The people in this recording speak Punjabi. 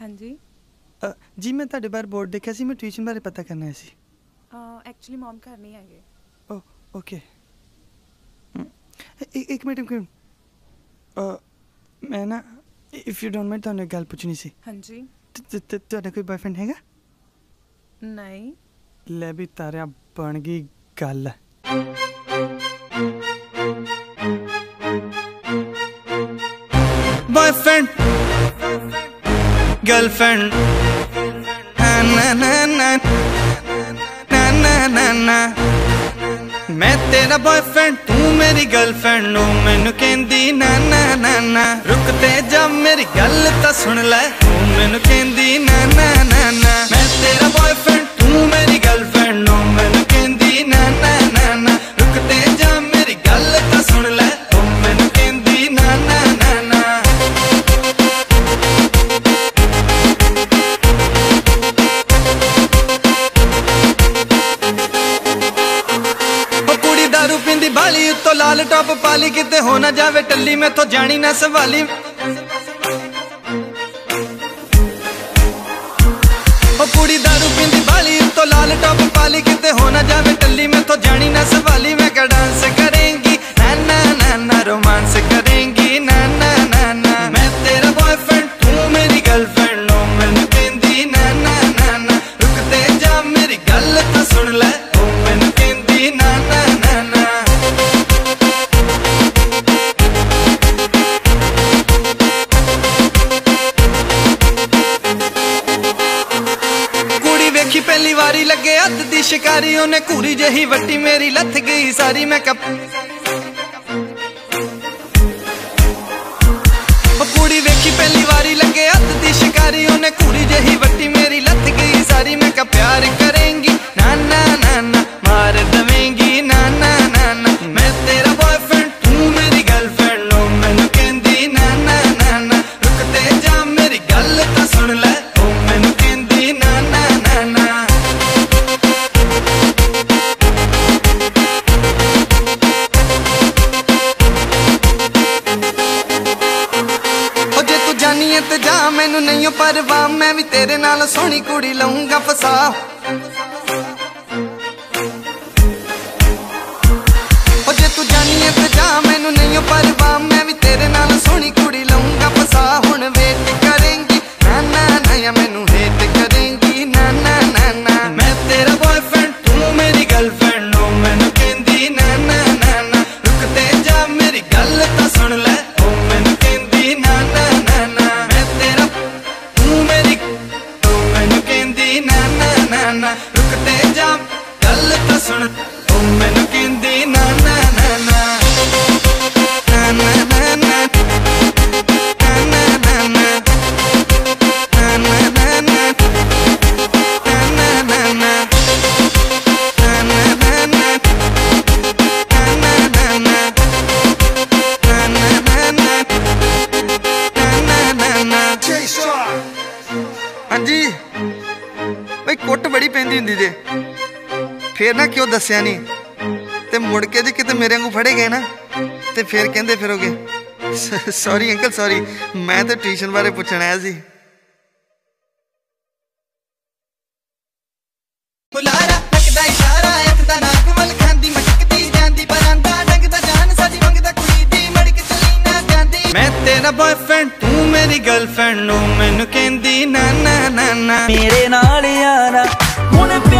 ਹਾਂਜੀ। ਅ, ਜੀ ਮੈਂ ਤੁਹਾਡੇ ਬਾਰੇ ਬੋਰਡ ਦੇਖਿਆ ਸੀ ਮੈਂ ਟਿਊਸ਼ਨ ਬਾਰੇ ਪਤਾ ਕਰਨਾ ਸੀ। ਐਕਚੁਅਲੀ ਮਮ ਘਰ ਨਹੀਂ ਹੈਗੇ। ਓ ਓਕੇ। ਹਮ, ਇ- ਇੱਕ ਮਿੰਟ ਇੱਕ ਮਿੰਟ। ਅ, ਮੈਂ ਨਾ ਇਫ ਯੂ ਡੋਨਟ ਮਾਈਂਡ ਤੁਹਾਨੂੰ ਇੱਕ ਗੱਲ ਪੁੱਛਣੀ ਸੀ। ਹਾਂਜੀ। ਤ- ਤ- ਤ- ਤੁਹਾਡਾ ਕੋਈ ਬॉयਫ੍ਰੈਂਡ ਹੈਗਾ? ਨਹੀਂ। ਲੈ ਵੀ ਤਾਰਿਆ ਬਣ ਗਈ ਗੱਲ। ਗਰਲਫ੍ਰੈਂਡ ਨਾ ਨਾ ਨਾ ਨਾ ਨਾ ਨਾ ਨਾ ਮੈਂ ਤੇਰਾ ਬॉयਫ੍ਰੈਂਡ ਤੂੰ ਮੇਰੀ ਗਰਲਫ੍ਰੈਂਡ ਨੂੰ ਮੈਨੂੰ ਕਹਿੰਦੀ ਨਾ ਨਾ ਨਾ ਨਾ। ਰੁਕ ਤੇ ਜਾ, ਮੇਰੀ ਗੱਲ ਤਾਂ ਸੁਣ ਲੈ। ਤੂੰ ਮੈਨੂੰ ਕਹਿੰਦੀ ਨਾ ਨਾ ਨਾ। ਤੋਂ ਲਾਲ ਟੌਪ ਪਾਲੀ, ਕਿਤੇ ਹੋ ਨਾ ਜਾਵੇ ਟੱਲੀ, ਮੈਥੋਂ ਜਾਣੀ ਨਾ ਸਵਾਲੀ। ਉਹ ਕੁੜੀ ਦਾਰੂ ਪਿੰਦੀ ਬਾਲੀ ਤੋਂ ਲਾਲ ਟੌਪ ਪਾਲੀ, ਕਿਤੇ ਹੋ ਨਾ ਜਾਵੇ ਟੱਲੀ, ਮੈਥੋਂ ਜਾਣੀ ਨਾ ਸਵਾਲੀ। ਮੈਂ ਕਾ ਡਾਂਸ ਕੁੜੀ ਪਹਿਲੀ ਵਾਰੀ ਲੱਗੇ ਹੱਥ ਦੀ ਸ਼ਿਕਾਰੀ। ਉਹਨੇ ਘੂਰੀ ਜਹੀ ਵੱਟੀ ਮੇਰੀ, ਲੱਥ ਗਈ ਸਾਰੀ ਮੈਂ ਕੱਪ ਕੁੜੀ ਵੇਖੀ ਪਹਿਲੀ ਵਾਰੀ ਲੱਗੇ ਹੱਥ ਦੀ ਸ਼ਿਕਾਰੀ। ਉਹਨੇ ਘੂਰੀ ਜਹੀ ਵੱਟੀ ਮੇਰੀ, ਲੱਥ ਗਈ ਸਾਰੀ ਮੈਂ ਕਾ ਪਿਆਰ ਤੂੰ ਤੇ ਜਾ, ਮੈਨੂੰ ਨਹੀਂ ਓ ਪਰਵਾਹ। ਮੈਂ ਵੀ ਤੇਰੇ ਨਾਲ ਸੋਹਣੀ ਕੁੜੀ ਲਊਂਗਾ ਫਸਾ। ਨਾ ਨਾ ਰੁਕ ਤੇ ਜਾ ਗੱਲ ਤਾਂ ਸੁਣ। ਤੂੰ ਮੈਨੂੰ ਕਹਿੰਦੀ ਨਾ ਨਾ ਪੈਂਦੀ ਹੁੰਦੀ ਜੇ। ਫੇਰ ਨਾ ਕਿਉਂ ਦੱਸਿਆ ਨਹੀਂ ਤੇ ਮੁੜ ਕੇ ਜੇ ਕਿਤੇ ਮੇਰੇ ਵਾਂਗੂ ਫੜੇ ਗਏ ਨਾ ਤੇ ਫੇਰ ਕਹਿੰਦੇ ਫਿਰੋਗੇ ਸੌਰੀ ਅੰਕਲ ਸੌਰੀ ਮੈਂ ਤਾਂ ਟਿਊਸ਼ਨ ਬਾਰੇ ਪੁੱਛਣ ਆਇਆ ਸੀ। ਬੁਲਾਰਾ ਤੱਕਦਾ ਇਸ਼ਾਰਾ ਇੱਕ ਦਾ ਨੱਕ ਵੱਲ ਖਾਂਦੀ ਮਟਕਦੀ ਜਾਂਦੀ ਪਰਾਂਦਾ ਡੰਗਦਾ ਜਾਨ ਸਾਡੀ ਮੰਗਦਾ ਕੁੜੀ ਦੀ ਮੜਕ ਚਲੀ ਨਾ ਜਾਂਦੀ। ਮੈਂ ਤੇਰਾ ਬॉयਫ੍ਰੈਂਡ ਤੂੰ ਮੇਰੀ ਗਰਲਫ੍ਰੈਂਡ ਨੂੰ ਮੈਨੂੰ ਕਹਿੰਦੀ ਨਾ ਨਾ ਨਾ ਨਾ ਮੇਰੇ ਨਾਲ ਯਾਰ Wanna be